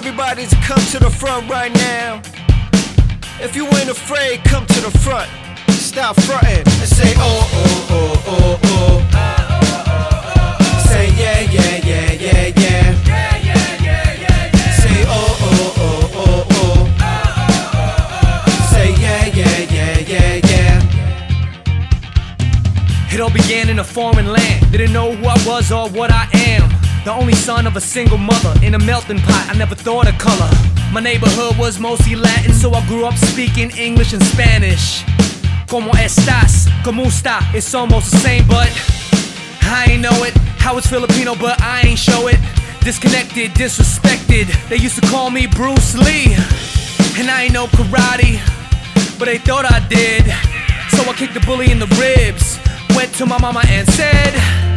everybody to come to the front right now. If you ain't afraid, come to the front. Stop fronting and say, oh, oh, oh, oh, oh. Say, yeah, yeah, yeah, yeah, yeah. Say, oh, oh, oh, oh, oh. Say, yeah, yeah, yeah, yeah, yeah. It all began in a foreign land. Didn't know who I was or what I am. The only son of a single mother in a melting pot. I never thought of color. My neighborhood was mostly Latin, so I grew up speaking English and Spanish. Como estas? Como está? It's almost the same, but I ain't know it. How it's Filipino, but I ain't show it. Disconnected, disrespected. They used to call me Bruce Lee. And I ain't know karate, but they thought I did. So I kicked the bully in the ribs. Went to my mama and said,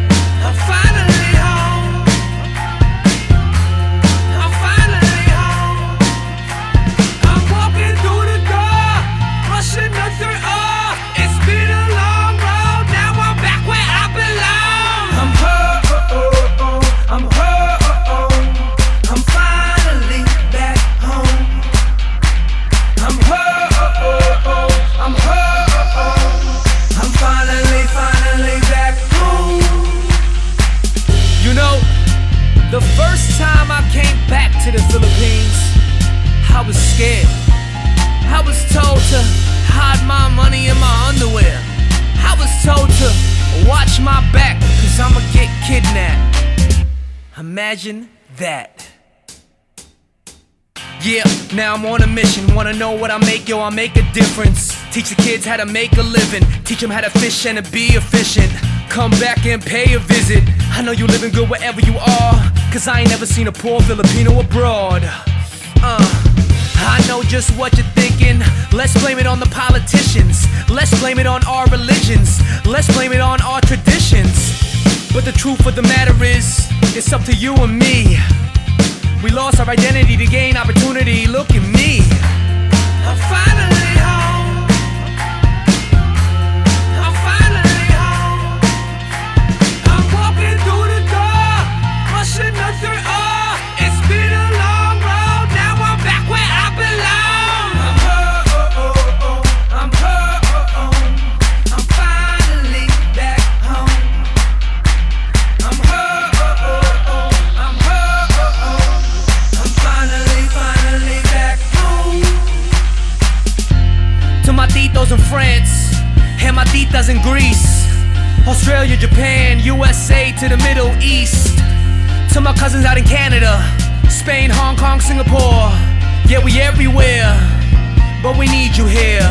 time I came back to the Philippines, I was scared. I was told to hide my money in my underwear. I was told to watch my back, cause I'ma get kidnapped. Imagine that. Yeah, now I'm on a mission. Wanna know what I make? Yo, I make a difference. Teach the kids how to make a living. Teach them how to fish and to be efficient. Come back and pay a visit. I know you living good wherever you are. Cause I ain't never seen a poor Filipino abroad. Uh. I know just what you're thinking. Let's blame it on the politicians. Let's blame it on our religions. Let's blame it on our traditions. But the truth of the matter is, it's up to you and me. We lost our identity to gain opportunity. Look at me. I'm finally and my titas in Greece, Australia, Japan, USA to the Middle East. To my cousins out in Canada, Spain, Hong Kong, Singapore. Yeah, we everywhere, but we need you here.